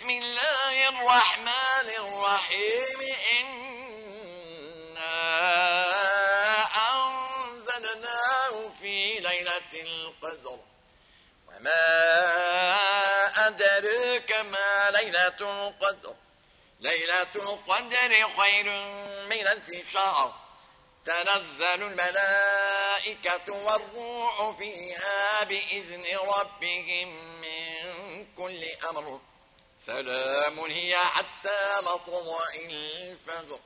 بسم الله الرحمن الرحيم. إنا أنزلناه في ليلة القدر. وما أدريك ما ليلة القدر. ليلة القدر خير من ألف شهر. تنزل الملائكة والروح فيها بإذن ربهم من كل أمر. سلام هي حتى مطلع الفجر.